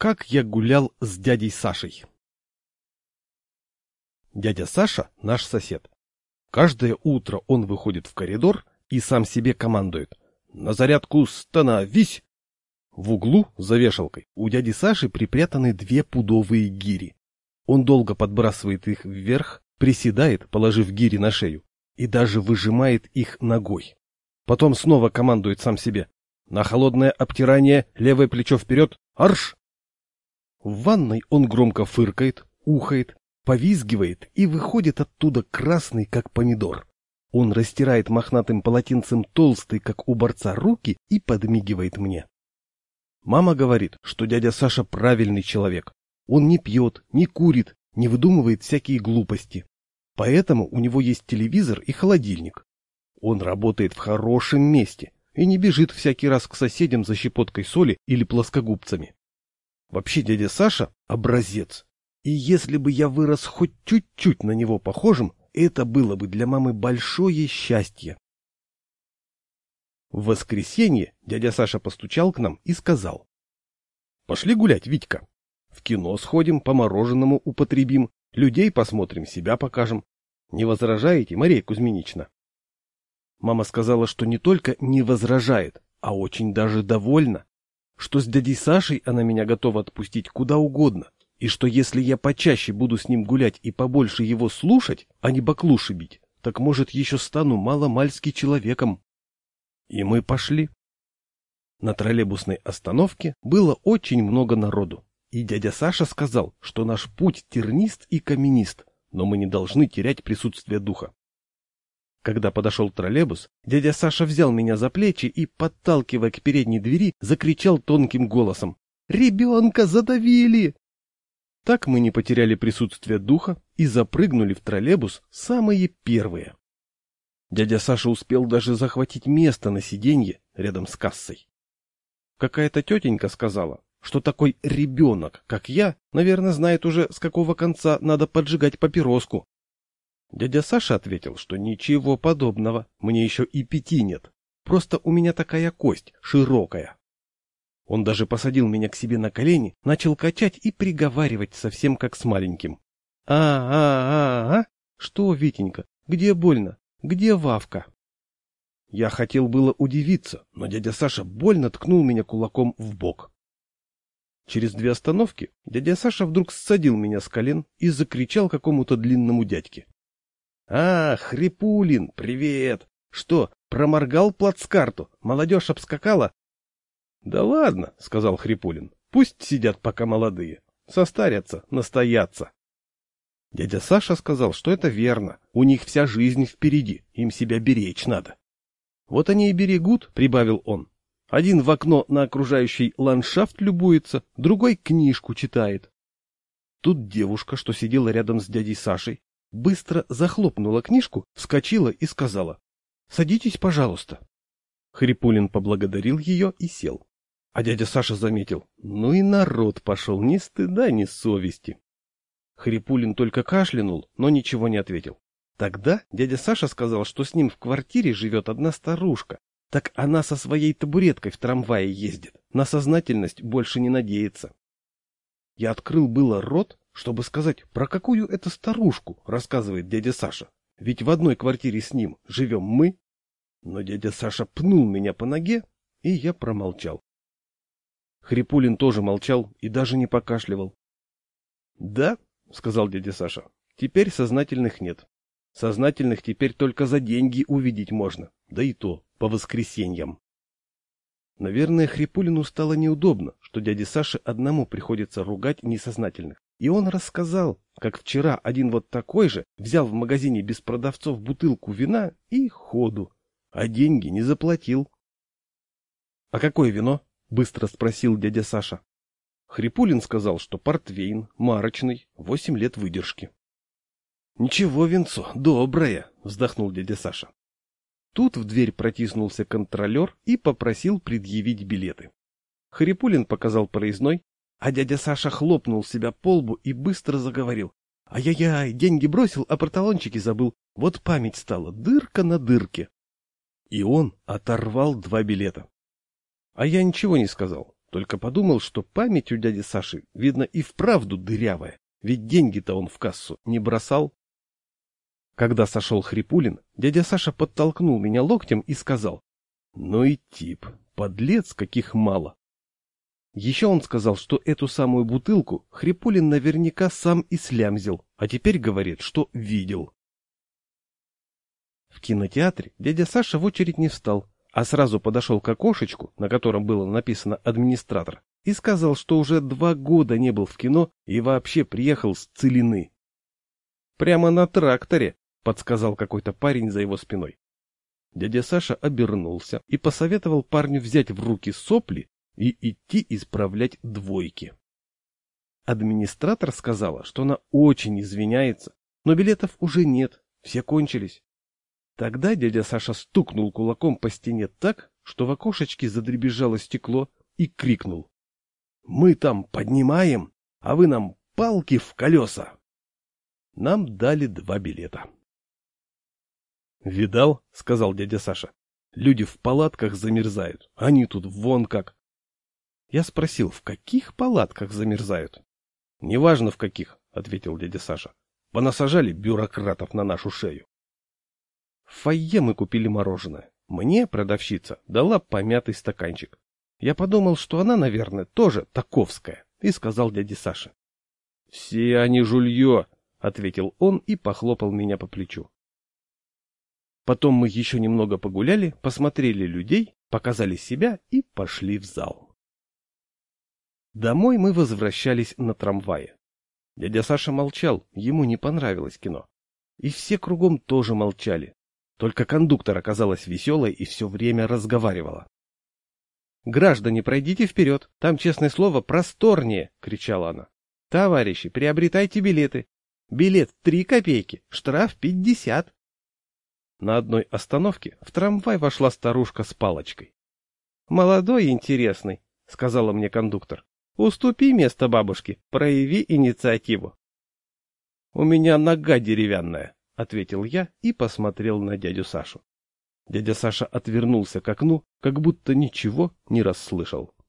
Как я гулял с дядей Сашей. Дядя Саша — наш сосед. Каждое утро он выходит в коридор и сам себе командует. «На зарядку становись!» В углу, за вешалкой, у дяди Саши припрятаны две пудовые гири. Он долго подбрасывает их вверх, приседает, положив гири на шею, и даже выжимает их ногой. Потом снова командует сам себе. На холодное обтирание левое плечо вперед, арш! В ванной он громко фыркает, ухает, повизгивает и выходит оттуда красный, как помидор. Он растирает мохнатым полотенцем толстый, как у борца, руки и подмигивает мне. Мама говорит, что дядя Саша правильный человек. Он не пьет, не курит, не выдумывает всякие глупости. Поэтому у него есть телевизор и холодильник. Он работает в хорошем месте и не бежит всякий раз к соседям за щепоткой соли или плоскогубцами. Вообще дядя Саша — образец. И если бы я вырос хоть чуть-чуть на него похожим, это было бы для мамы большое счастье. В воскресенье дядя Саша постучал к нам и сказал. — Пошли гулять, Витька. В кино сходим, по мороженому употребим, людей посмотрим, себя покажем. Не возражаете, Мария Кузьминична? Мама сказала, что не только не возражает, а очень даже довольна что с дядей Сашей она меня готова отпустить куда угодно, и что если я почаще буду с ним гулять и побольше его слушать, а не баклуши бить, так, может, еще стану маломальски человеком. И мы пошли. На троллейбусной остановке было очень много народу, и дядя Саша сказал, что наш путь тернист и каменист, но мы не должны терять присутствие духа. Когда подошел троллейбус, дядя Саша взял меня за плечи и, подталкивая к передней двери, закричал тонким голосом. «Ребенка задавили!» Так мы не потеряли присутствие духа и запрыгнули в троллейбус самые первые. Дядя Саша успел даже захватить место на сиденье рядом с кассой. Какая-то тетенька сказала, что такой ребенок, как я, наверное, знает уже, с какого конца надо поджигать папироску, Дядя Саша ответил, что ничего подобного, мне еще и пяти нет. Просто у меня такая кость, широкая. Он даже посадил меня к себе на колени, начал качать и приговаривать совсем как с маленьким. «А-а-а-а! Что, Витенька, где больно? Где Вавка?» Я хотел было удивиться, но дядя Саша больно ткнул меня кулаком в бок. Через две остановки дядя Саша вдруг ссадил меня с колен и закричал какому-то длинному дядьке. «А, Хрипулин, привет! Что, проморгал плацкарту? Молодежь обскакала?» «Да ладно», — сказал Хрипулин, — «пусть сидят пока молодые. Состарятся, настоятся». Дядя Саша сказал, что это верно. У них вся жизнь впереди, им себя беречь надо. Вот они и берегут, прибавил он. Один в окно на окружающий ландшафт любуется, другой книжку читает. Тут девушка, что сидела рядом с дядей Сашей, быстро захлопнула книжку, вскочила и сказала «Садитесь, пожалуйста». Хрипулин поблагодарил ее и сел. А дядя Саша заметил, ну и народ пошел, ни стыда, ни совести. Хрипулин только кашлянул, но ничего не ответил. Тогда дядя Саша сказал, что с ним в квартире живет одна старушка. Так она со своей табуреткой в трамвае ездит, на сознательность больше не надеется. Я открыл было рот, чтобы сказать, про какую это старушку рассказывает дядя Саша. Ведь в одной квартире с ним живем мы. Но дядя Саша пнул меня по ноге, и я промолчал. Хрипулин тоже молчал и даже не покашливал. — Да, — сказал дядя Саша, — теперь сознательных нет. Сознательных теперь только за деньги увидеть можно, да и то по воскресеньям. Наверное, Хрипулину стало неудобно, что дяде Саше одному приходится ругать несознательных. И он рассказал, как вчера один вот такой же взял в магазине без продавцов бутылку вина и ходу, а деньги не заплатил. — А какое вино? — быстро спросил дядя Саша. Хрипулин сказал, что портвейн, марочный, восемь лет выдержки. — Ничего, винцо, доброе, — вздохнул дядя Саша. Тут в дверь протиснулся контролер и попросил предъявить билеты. Харипулин показал проездной, а дядя Саша хлопнул себя по лбу и быстро заговорил. Ай-яй-яй, деньги бросил, а про талончики забыл. Вот память стала, дырка на дырке. И он оторвал два билета. А я ничего не сказал, Только подумал, что память у дяди Саши, видно, и вправду дырявая, ведь деньги-то он в кассу не бросал. Когда сошел Хрипулин, дядя Саша подтолкнул меня локтем и сказал, «Ну и тип, подлец, каких мало». Еще он сказал, что эту самую бутылку Хрипулин наверняка сам и слямзил, а теперь говорит, что видел. В кинотеатре дядя Саша в очередь не встал, а сразу подошел к окошечку, на котором было написано «администратор», и сказал, что уже два года не был в кино и вообще приехал с Целины. «Прямо на тракторе», — подсказал какой-то парень за его спиной. Дядя Саша обернулся и посоветовал парню взять в руки сопли и идти исправлять двойки. Администратор сказала, что она очень извиняется, но билетов уже нет, все кончились. Тогда дядя Саша стукнул кулаком по стене так, что в окошечке задребезжало стекло, и крикнул. — Мы там поднимаем, а вы нам палки в колеса! Нам дали два билета. — Видал, — сказал дядя Саша, — люди в палатках замерзают, они тут вон как. Я спросил, в каких палатках замерзают? — Неважно в каких, — ответил дядя Саша. — Понасажали бюрократов на нашу шею. В фойе мы купили мороженое. Мне продавщица дала помятый стаканчик. Я подумал, что она, наверное, тоже таковская, и сказал дяде Саше. — Все они жулье, — ответил он и похлопал меня по плечу. Потом мы еще немного погуляли, посмотрели людей, показали себя и пошли в зал. Домой мы возвращались на трамвае. Дядя Саша молчал, ему не понравилось кино. И все кругом тоже молчали, только кондуктор оказалась веселой и все время разговаривала. «Граждане, пройдите вперед, там, честное слово, просторнее!» — кричала она. «Товарищи, приобретайте билеты. Билет три копейки, штраф пятьдесят». На одной остановке в трамвай вошла старушка с палочкой. «Молодой и интересный», — сказала мне кондуктор. «Уступи место бабушке, прояви инициативу». «У меня нога деревянная», ответил я и посмотрел на дядю Сашу. Дядя Саша отвернулся к окну, как будто ничего не расслышал.